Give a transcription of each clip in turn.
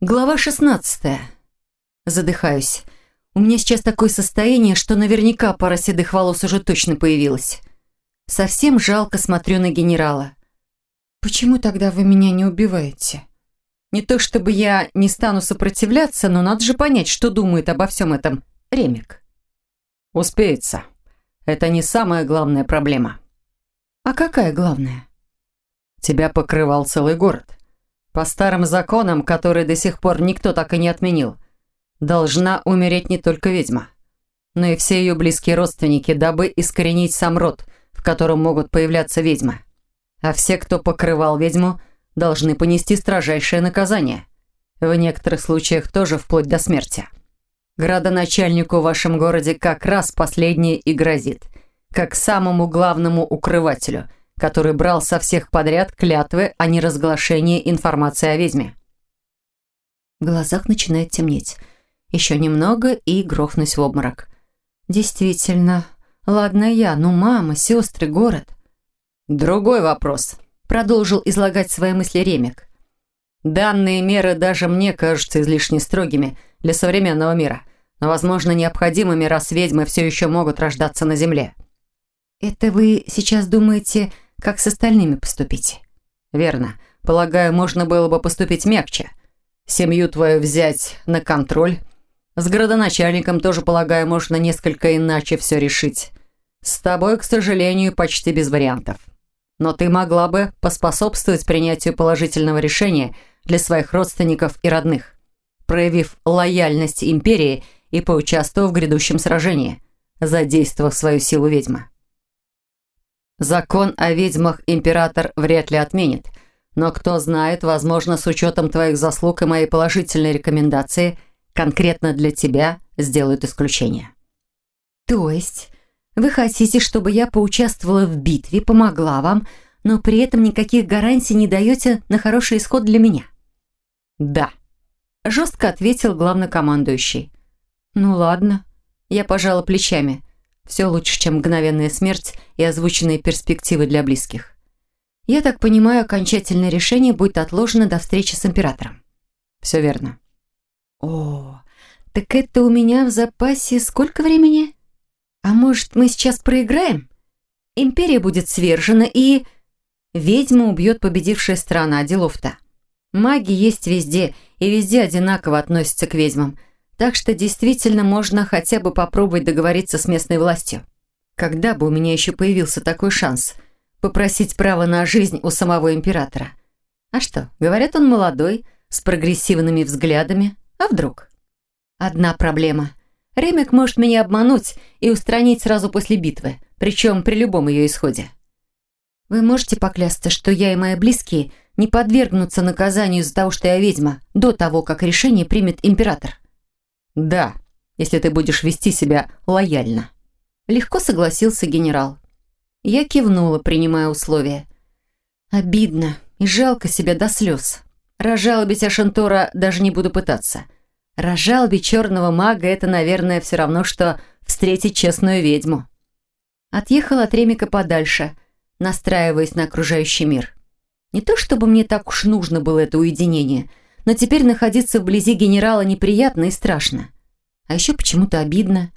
Глава 16. Задыхаюсь. У меня сейчас такое состояние, что наверняка пара седых волос уже точно появилась. Совсем жалко смотрю на генерала. «Почему тогда вы меня не убиваете?» Не то чтобы я не стану сопротивляться, но надо же понять, что думает обо всем этом Ремик. «Успеется. Это не самая главная проблема». «А какая главная?» «Тебя покрывал целый город. По старым законам, которые до сих пор никто так и не отменил, должна умереть не только ведьма, но и все ее близкие родственники, дабы искоренить сам род, в котором могут появляться ведьмы. А все, кто покрывал ведьму, должны понести строжайшее наказание. В некоторых случаях тоже вплоть до смерти. Градоначальнику в вашем городе как раз последнее и грозит, как самому главному укрывателю – который брал со всех подряд клятвы о неразглашении информации о ведьме. В глазах начинает темнеть. Еще немного и грохнусь в обморок. Действительно. Ладно я, ну мама, сестры, город. Другой вопрос. Продолжил излагать свои мысли Ремик. Данные меры даже мне кажутся излишне строгими для современного мира, но, возможно, необходимыми, раз ведьмы все еще могут рождаться на Земле. «Это вы сейчас думаете как с остальными поступить. Верно. Полагаю, можно было бы поступить мягче. Семью твою взять на контроль. С городоначальником тоже, полагаю, можно несколько иначе все решить. С тобой, к сожалению, почти без вариантов. Но ты могла бы поспособствовать принятию положительного решения для своих родственников и родных, проявив лояльность империи и поучаствовав в грядущем сражении, задействовав свою силу ведьмы. Закон о ведьмах император вряд ли отменит, но кто знает, возможно, с учетом твоих заслуг и моей положительной рекомендации, конкретно для тебя сделают исключение. То есть вы хотите, чтобы я поучаствовала в битве, помогла вам, но при этом никаких гарантий не даете на хороший исход для меня? Да. Жестко ответил главнокомандующий. Ну ладно. Я пожала плечами. Все лучше, чем мгновенная смерть и озвученные перспективы для близких. Я так понимаю, окончательное решение будет отложено до встречи с императором. Все верно. О, так это у меня в запасе сколько времени? А может, мы сейчас проиграем? Империя будет свержена и... Ведьму убьет победившая страна, делов-то. Маги есть везде, и везде одинаково относятся к ведьмам – так что действительно можно хотя бы попробовать договориться с местной властью. Когда бы у меня еще появился такой шанс попросить право на жизнь у самого императора? А что, говорят, он молодой, с прогрессивными взглядами. А вдруг? Одна проблема. Ремик может меня обмануть и устранить сразу после битвы, причем при любом ее исходе. Вы можете поклясться, что я и мои близкие не подвергнутся наказанию из-за того, что я ведьма, до того, как решение примет император? «Да, если ты будешь вести себя лояльно». Легко согласился генерал. Я кивнула, принимая условия. Обидно и жалко себя до слез. Разжалобить Ашентора даже не буду пытаться. Разжалобить черного мага – это, наверное, все равно, что встретить честную ведьму. Отъехал от Ремика подальше, настраиваясь на окружающий мир. Не то чтобы мне так уж нужно было это уединение – но теперь находиться вблизи генерала неприятно и страшно. А еще почему-то обидно.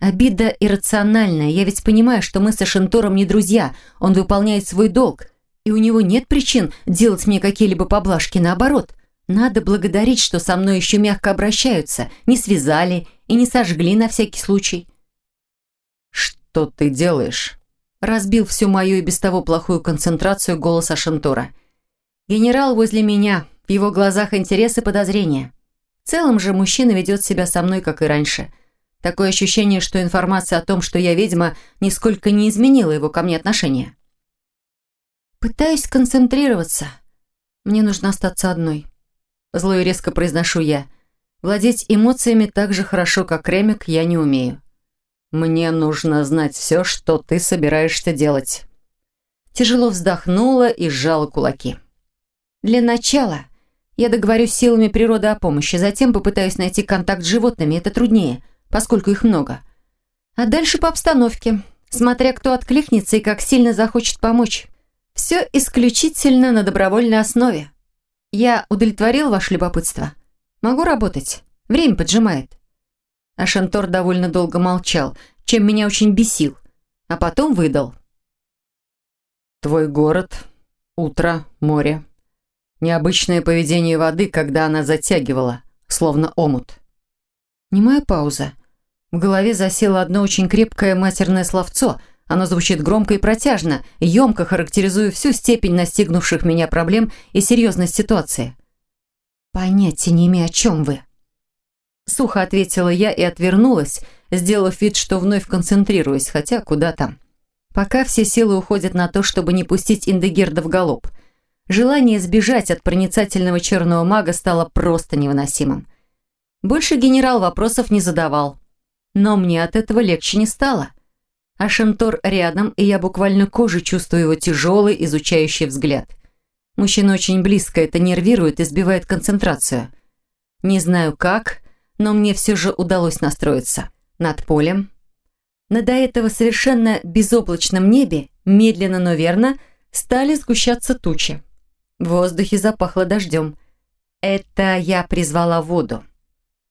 Обида иррациональная. Я ведь понимаю, что мы с Ашентором не друзья. Он выполняет свой долг. И у него нет причин делать мне какие-либо поблажки. Наоборот, надо благодарить, что со мной еще мягко обращаются. Не связали и не сожгли на всякий случай. «Что ты делаешь?» Разбил всю мою и без того плохую концентрацию голос Ашентора. «Генерал возле меня. В его глазах интерес и подозрения. В целом же мужчина ведет себя со мной, как и раньше. Такое ощущение, что информация о том, что я ведьма, нисколько не изменила его ко мне отношение. Пытаюсь концентрироваться. Мне нужно остаться одной. Зло и резко произношу я. Владеть эмоциями так же хорошо, как Ремик, я не умею. Мне нужно знать все, что ты собираешься делать. Тяжело вздохнула и сжала кулаки. Для начала я договорюсь силами природы о помощи, затем попытаюсь найти контакт с животными, это труднее, поскольку их много. А дальше по обстановке, смотря кто откликнется и как сильно захочет помочь. Все исключительно на добровольной основе. Я удовлетворил ваше любопытство? Могу работать. Время поджимает. Ашантор довольно долго молчал, чем меня очень бесил, а потом выдал. «Твой город, утро, море. Необычное поведение воды, когда она затягивала, словно омут». Немая пауза. В голове засело одно очень крепкое матерное словцо. Оно звучит громко и протяжно, емко характеризуя всю степень настигнувших меня проблем и серьезность ситуации. «Понятия не имею, о чем вы». Сухо ответила я и отвернулась, сделав вид, что вновь концентрируюсь, хотя куда там. Пока все силы уходят на то, чтобы не пустить Индегерда в галоп. Желание сбежать от проницательного черного мага стало просто невыносимым. Больше генерал вопросов не задавал. Но мне от этого легче не стало. А Шентор рядом, и я буквально кожей чувствую его тяжелый, изучающий взгляд. Мужчина очень близко, это нервирует и сбивает концентрацию. Не знаю как, но мне все же удалось настроиться. Над полем, на до этого совершенно безоблачном небе, медленно, но верно, стали сгущаться тучи. В воздухе запахло дождем. Это я призвала воду.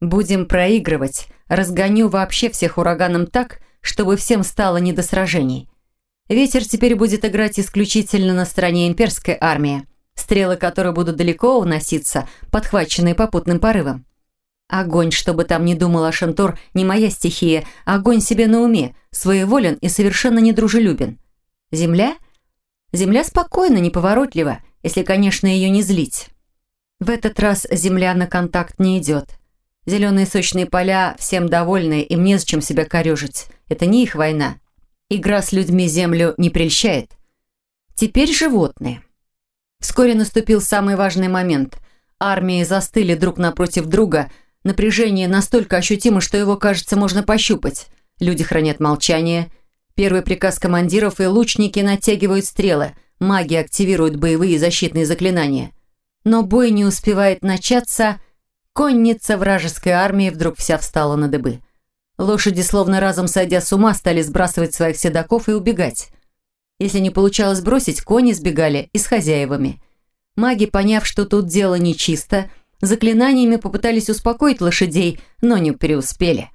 Будем проигрывать, разгоню вообще всех ураганом так, чтобы всем стало не до сражений. Ветер теперь будет играть исключительно на стороне имперской армии, стрелы которой будут далеко уноситься, подхваченные попутным порывом. Огонь, чтобы там не думал Ашантор, не моя стихия, огонь себе на уме, своеволен и совершенно недружелюбен. Земля? Земля спокойна, неповоротлива, если, конечно, ее не злить. В этот раз земля на контакт не идет. Зеленые сочные поля всем довольны, им незачем себя корежить. Это не их война. Игра с людьми землю не прельщает. Теперь животные. Вскоре наступил самый важный момент. Армии застыли друг напротив друга. Напряжение настолько ощутимо, что его, кажется, можно пощупать. Люди хранят молчание. Первый приказ командиров и лучники натягивают стрелы. Маги активируют боевые защитные заклинания. Но бой не успевает начаться Конница вражеской армии вдруг вся встала на дыбы. Лошади, словно разом сойдя с ума, стали сбрасывать своих седаков и убегать. Если не получалось бросить, кони сбегали и с хозяевами. Маги, поняв, что тут дело нечисто, заклинаниями попытались успокоить лошадей, но не преуспели.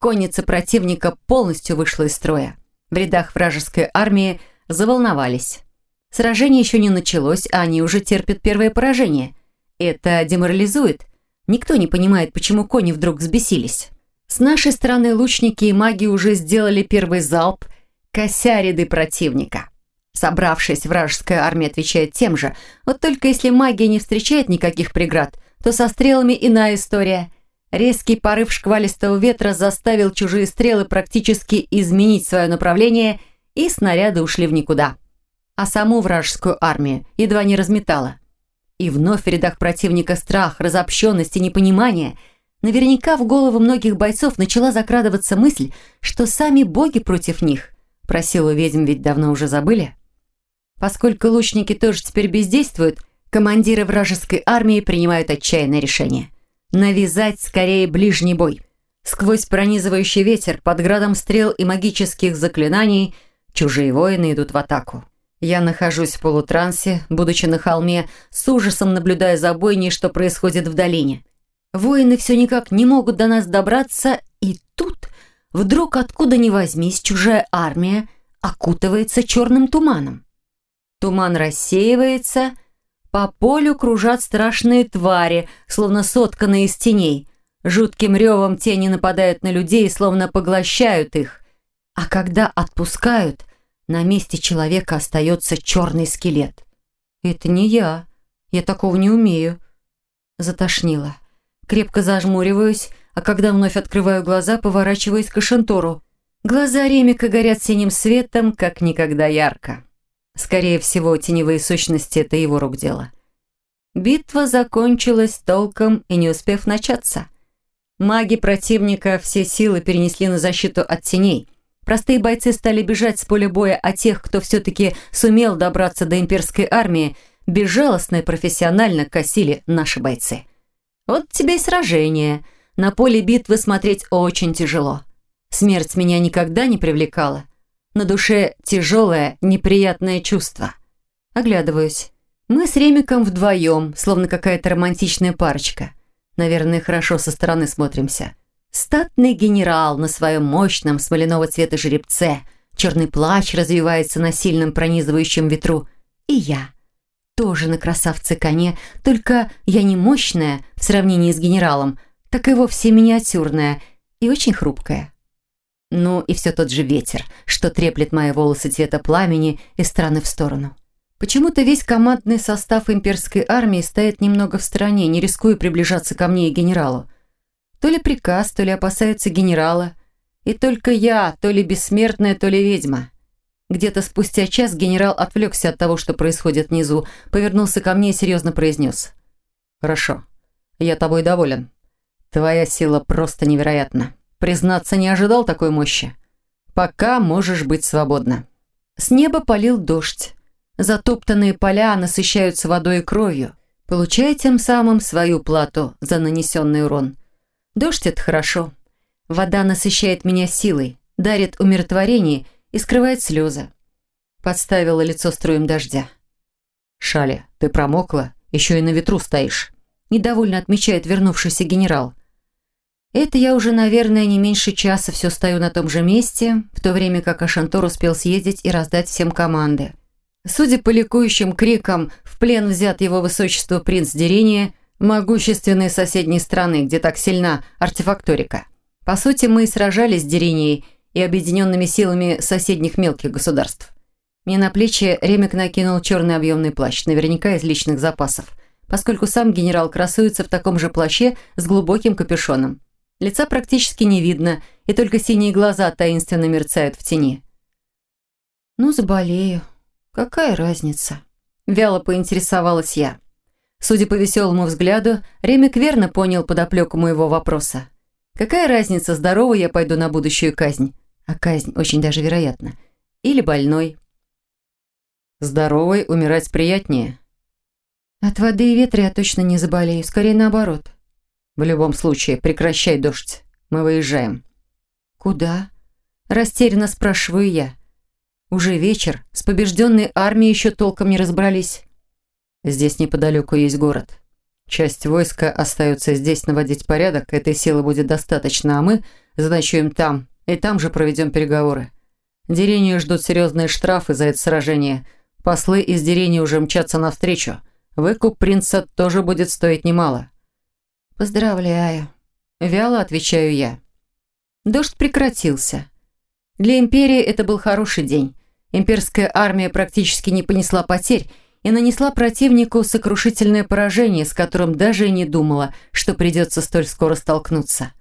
Конница противника полностью вышла из строя. В рядах вражеской армии заволновались. Сражение еще не началось, а они уже терпят первое поражение. Это деморализует, Никто не понимает, почему кони вдруг взбесились. С нашей стороны лучники и маги уже сделали первый залп, кося ряды противника. Собравшись, вражеская армия отвечает тем же. Вот только если магия не встречает никаких преград, то со стрелами иная история. Резкий порыв шквалистого ветра заставил чужие стрелы практически изменить свое направление, и снаряды ушли в никуда. А саму вражескую армию едва не разметала. И вновь в рядах противника страх, разобщенность и непонимание. Наверняка в голову многих бойцов начала закрадываться мысль, что сами боги против них. Про силу ведьм ведь давно уже забыли. Поскольку лучники тоже теперь бездействуют, командиры вражеской армии принимают отчаянное решение. Навязать скорее ближний бой. Сквозь пронизывающий ветер, под градом стрел и магических заклинаний, чужие воины идут в атаку. Я нахожусь в полутрансе, будучи на холме, с ужасом наблюдая за бойней, что происходит в долине. Воины все никак не могут до нас добраться, и тут вдруг откуда ни возьмись чужая армия окутывается черным туманом. Туман рассеивается, по полю кружат страшные твари, словно сотканные из теней. Жутким ревом тени нападают на людей, словно поглощают их. А когда отпускают, на месте человека остается черный скелет. Это не я. Я такого не умею. Затошнило. Крепко зажмуриваюсь, а когда вновь открываю глаза, поворачиваюсь к Ашентору. Глаза Ремика горят синим светом, как никогда ярко. Скорее всего, теневые сущности – это его рук дело. Битва закончилась толком и не успев начаться. Маги противника все силы перенесли на защиту от теней – Простые бойцы стали бежать с поля боя, а тех, кто все-таки сумел добраться до имперской армии, безжалостно и профессионально косили наши бойцы. Вот тебе и сражение. На поле битвы смотреть очень тяжело. Смерть меня никогда не привлекала. На душе тяжелое, неприятное чувство. Оглядываюсь. Мы с Ремиком вдвоем, словно какая-то романтичная парочка. Наверное, хорошо со стороны смотримся. Статный генерал на своем мощном смоляного цвета жеребце. Черный плащ развивается на сильном пронизывающем ветру. И я. Тоже на красавце коне, только я не мощная в сравнении с генералом, так и вовсе миниатюрная и очень хрупкая. Ну и все тот же ветер, что треплет мои волосы цвета пламени из стороны в сторону. Почему-то весь командный состав имперской армии стоит немного в стороне, не рискуя приближаться ко мне и генералу. То ли приказ, то ли опасаются генерала. И только я, то ли бессмертная, то ли ведьма. Где-то спустя час генерал отвлекся от того, что происходит внизу, повернулся ко мне и серьезно произнес. «Хорошо, я тобой доволен. Твоя сила просто невероятна. Признаться, не ожидал такой мощи. Пока можешь быть свободна». С неба полил дождь. Затоптанные поля насыщаются водой и кровью, получая тем самым свою плату за нанесенный урон. Дождь – это хорошо. Вода насыщает меня силой, дарит умиротворение и скрывает слезы. Подставила лицо струем дождя. «Шали, ты промокла? Еще и на ветру стоишь», – недовольно отмечает вернувшийся генерал. Это я уже, наверное, не меньше часа все стою на том же месте, в то время как Ашантор успел съездить и раздать всем команды. Судя по ликующим крикам, в плен взят его высочество принц Дерения, могущественной соседней страны, где так сильна артефакторика. По сути, мы сражались с Деренией и объединенными силами соседних мелких государств. Мне на плечи Ремик накинул черный объемный плащ, наверняка из личных запасов, поскольку сам генерал красуется в таком же плаще с глубоким капюшоном. Лица практически не видно, и только синие глаза таинственно мерцают в тени. «Ну, заболею. Какая разница?» Вяло поинтересовалась я. Судя по веселому взгляду, Ремик верно понял подоплеку моего вопроса. Какая разница, здоровой я пойду на будущую казнь, а казнь очень даже вероятна, или больной? Здоровой умирать приятнее. От воды и ветра я точно не заболею, скорее наоборот. В любом случае, прекращай дождь. Мы выезжаем. Куда? Растерянно спрашиваю я. Уже вечер, с побежденной армией еще толком не разобрались. Здесь неподалеку есть город. Часть войска остается здесь наводить порядок, этой силы будет достаточно, а мы заночуем там, и там же проведем переговоры. Дерению ждут серьезные штрафы за это сражение. Послы из Дерения уже мчатся навстречу. Выкуп принца тоже будет стоить немало. «Поздравляю», – вяло отвечаю я. Дождь прекратился. Для Империи это был хороший день. Имперская армия практически не понесла потерь и нанесла противнику сокрушительное поражение, с которым даже и не думала, что придется столь скоро столкнуться.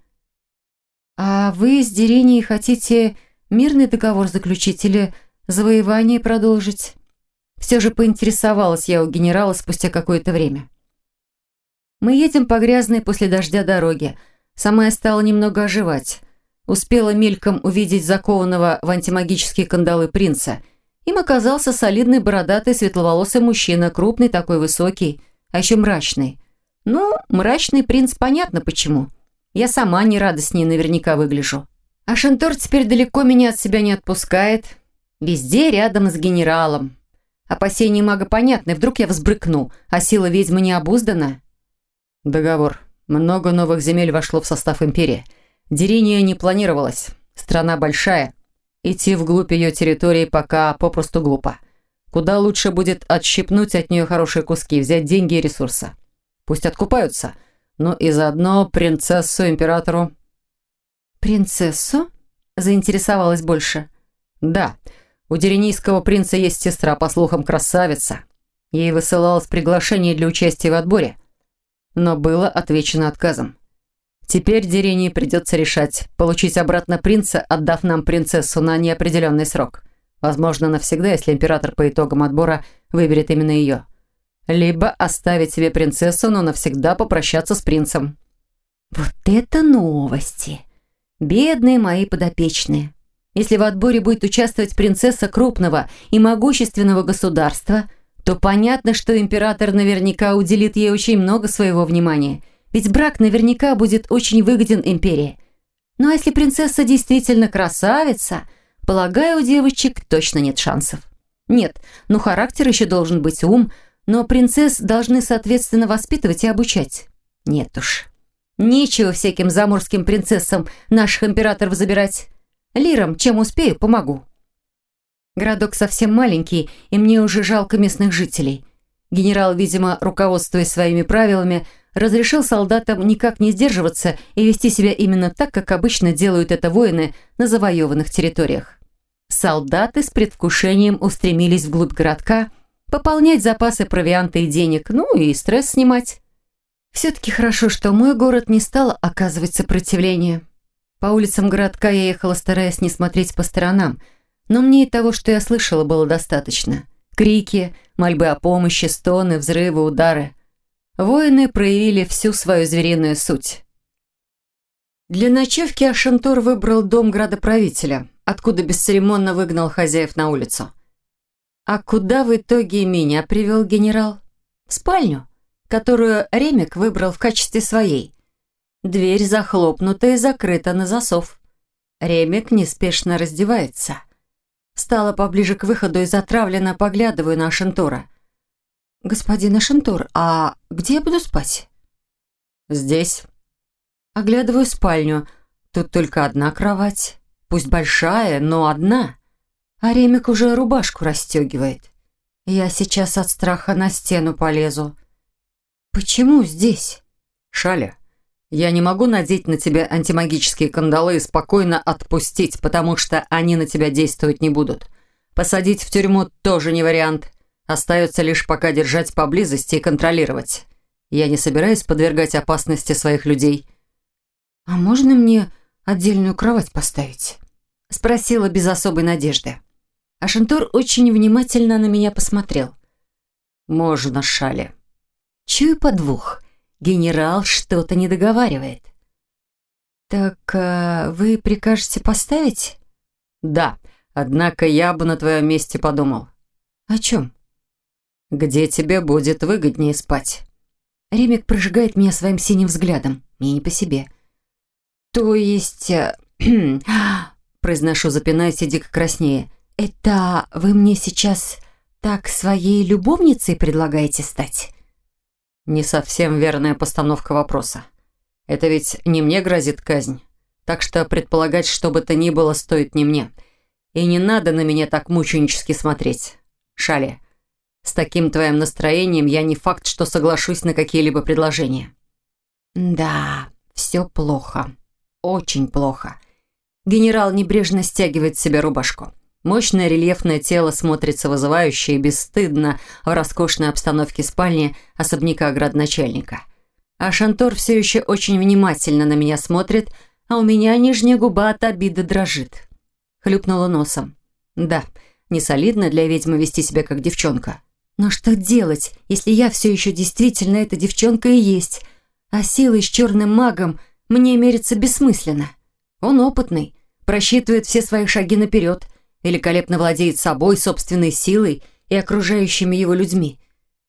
«А вы с Деренией хотите мирный договор заключить или завоевание продолжить?» Все же поинтересовалась я у генерала спустя какое-то время. Мы едем по грязной после дождя дороге. Сама я стала немного оживать. Успела мельком увидеть закованного в антимагические кандалы принца. Им оказался солидный бородатый светловолосый мужчина, крупный такой высокий, а еще мрачный. Ну, мрачный принц понятно почему. Я сама не ней наверняка выгляжу. А Шантор теперь далеко меня от себя не отпускает. Везде рядом с генералом. Опасения мага понятны, вдруг я взбрыкну, а сила ведьмы не обуздана. Договор. Много новых земель вошло в состав империи. Дерение не планировалось. Страна большая. Идти вглубь ее территории пока попросту глупо. Куда лучше будет отщипнуть от нее хорошие куски, взять деньги и ресурсы. Пусть откупаются. Но и заодно принцессу императору... «Принцессу?» Заинтересовалась больше. «Да. У деренийского принца есть сестра, по слухам, красавица. Ей высылалось приглашение для участия в отборе но было отвечено отказом. Теперь Дерении придется решать, получить обратно принца, отдав нам принцессу на неопределенный срок. Возможно, навсегда, если император по итогам отбора выберет именно ее. Либо оставить себе принцессу, но навсегда попрощаться с принцем. Вот это новости! Бедные мои подопечные. Если в отборе будет участвовать принцесса крупного и могущественного государства – то понятно, что император наверняка уделит ей очень много своего внимания. Ведь брак наверняка будет очень выгоден империи. Ну а если принцесса действительно красавица, полагаю, у девочек точно нет шансов. Нет, ну характер еще должен быть ум, но принцесс должны соответственно воспитывать и обучать. Нет уж. Нечего всяким заморским принцессам наших императоров забирать. Лирам, чем успею, помогу. Городок совсем маленький, и мне уже жалко местных жителей. Генерал, видимо, руководствуясь своими правилами, разрешил солдатам никак не сдерживаться и вести себя именно так, как обычно делают это воины на завоеванных территориях. Солдаты с предвкушением устремились вглубь городка, пополнять запасы провианта и денег, ну и стресс снимать. Все-таки хорошо, что мой город не стал оказывать сопротивление. По улицам городка я ехала, стараясь не смотреть по сторонам, но мне и того, что я слышала, было достаточно. Крики, мольбы о помощи, стоны, взрывы, удары. Воины проявили всю свою звериную суть. Для ночевки Ашантор выбрал дом градоправителя, откуда бесцеремонно выгнал хозяев на улицу. А куда в итоге меня привел генерал? В спальню которую Ремик выбрал в качестве своей. Дверь захлопнута и закрыта на засов. Ремик неспешно раздевается. Стала поближе к выходу и затравленно поглядываю на Шентура. «Господин Ашентур, а где я буду спать?» «Здесь». Оглядываю спальню. Тут только одна кровать. Пусть большая, но одна. А Ремик уже рубашку расстегивает. Я сейчас от страха на стену полезу. «Почему здесь?» «Шаля, я не могу надеть на тебя антимагические кандалы и спокойно отпустить, потому что они на тебя действовать не будут. Посадить в тюрьму тоже не вариант. Остается лишь пока держать поблизости и контролировать. Я не собираюсь подвергать опасности своих людей». «А можно мне отдельную кровать поставить?» Спросила без особой надежды. Ашентур очень внимательно на меня посмотрел. «Можно, Шаля». Чую подвох. Генерал что-то не договаривает. «Так а, вы прикажете поставить?» «Да, однако я бы на твоем месте подумал». «О чем?» «Где тебе будет выгоднее спать?» Ремик прожигает меня своим синим взглядом. Мне не по себе. «То есть...» э, Произношу, запинаясь и дико краснее. «Это вы мне сейчас так своей любовницей предлагаете стать?» Не совсем верная постановка вопроса. Это ведь не мне грозит казнь. Так что предполагать, что бы то ни было, стоит не мне. И не надо на меня так мученически смотреть. Шали, с таким твоим настроением я не факт, что соглашусь на какие-либо предложения. Да, все плохо. Очень плохо. Генерал небрежно стягивает с себя рубашку. Мощное рельефное тело смотрится вызывающе и бесстыдно в роскошной обстановке спальни особняка градоначальника. А Шантор все еще очень внимательно на меня смотрит, а у меня нижняя губа от обиды дрожит. Хлюпнула носом. Да, не солидно для ведьмы вести себя как девчонка. Но что делать, если я все еще действительно эта девчонка и есть, а силой с черным магом мне мериться бессмысленно? Он опытный, просчитывает все свои шаги наперед – великолепно владеет собой, собственной силой и окружающими его людьми.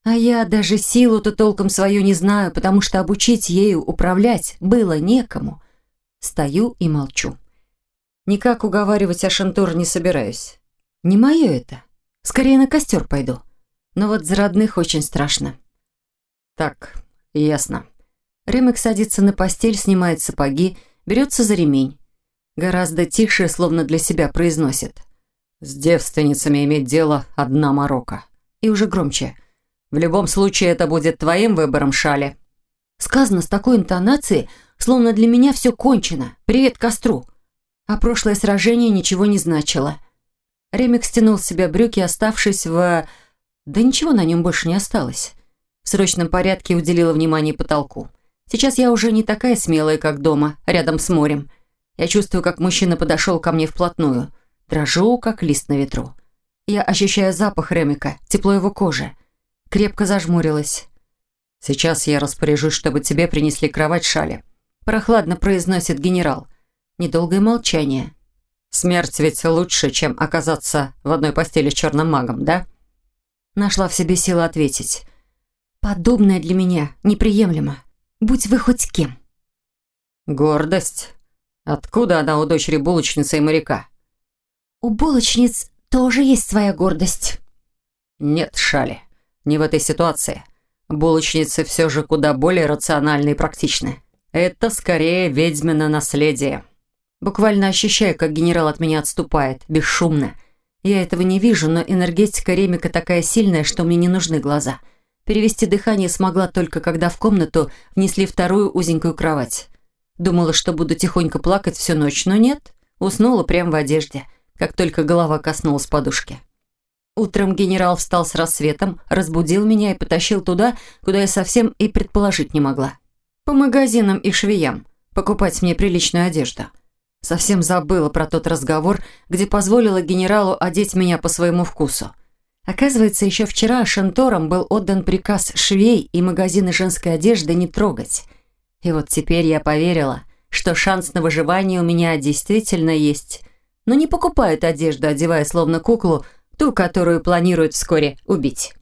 А я даже силу-то толком свою не знаю, потому что обучить ею управлять было некому. Стою и молчу. Никак уговаривать Ашантур не собираюсь. Не мое это. Скорее на костер пойду. Но вот за родных очень страшно. Так, ясно. Ремик садится на постель, снимает сапоги, берется за ремень. Гораздо тише, словно для себя произносит. С девственницами иметь дело одна морока. И уже громче. В любом случае это будет твоим выбором, Шали. Сказано с такой интонацией, словно для меня все кончено. Привет костру. А прошлое сражение ничего не значило. Ремик стянул с себя брюки, оставшись в... Да ничего на нем больше не осталось. В срочном порядке уделила внимание потолку. Сейчас я уже не такая смелая, как дома, рядом с морем. Я чувствую, как мужчина подошел ко мне вплотную – Дрожу, как лист на ветру. Я ощущаю запах Ремика, тепло его кожи. Крепко зажмурилась. «Сейчас я распоряжусь, чтобы тебе принесли кровать шали», прохладно произносит генерал. Недолгое молчание. «Смерть ведь лучше, чем оказаться в одной постели с черным магом, да?» Нашла в себе силы ответить. «Подобное для меня неприемлемо. Будь вы хоть кем». «Гордость? Откуда она у дочери булочницы и моряка?» У булочниц тоже есть своя гордость. Нет, Шали, не в этой ситуации. Булочницы все же куда более рациональны и практичны. Это скорее ведьмино наследие. Буквально ощущаю, как генерал от меня отступает, бесшумно. Я этого не вижу, но энергетика Ремика такая сильная, что мне не нужны глаза. Перевести дыхание смогла только, когда в комнату внесли вторую узенькую кровать. Думала, что буду тихонько плакать всю ночь, но нет. Уснула прямо в одежде, как только голова коснулась подушки. Утром генерал встал с рассветом, разбудил меня и потащил туда, куда я совсем и предположить не могла. По магазинам и швеям, покупать мне приличную одежду. Совсем забыла про тот разговор, где позволила генералу одеть меня по своему вкусу. Оказывается, еще вчера Шантором был отдан приказ швей и магазины женской одежды не трогать. И вот теперь я поверила, что шанс на выживание у меня действительно есть. Но не покупают одежду, одевая словно куклу, ту, которую планируют вскоре убить.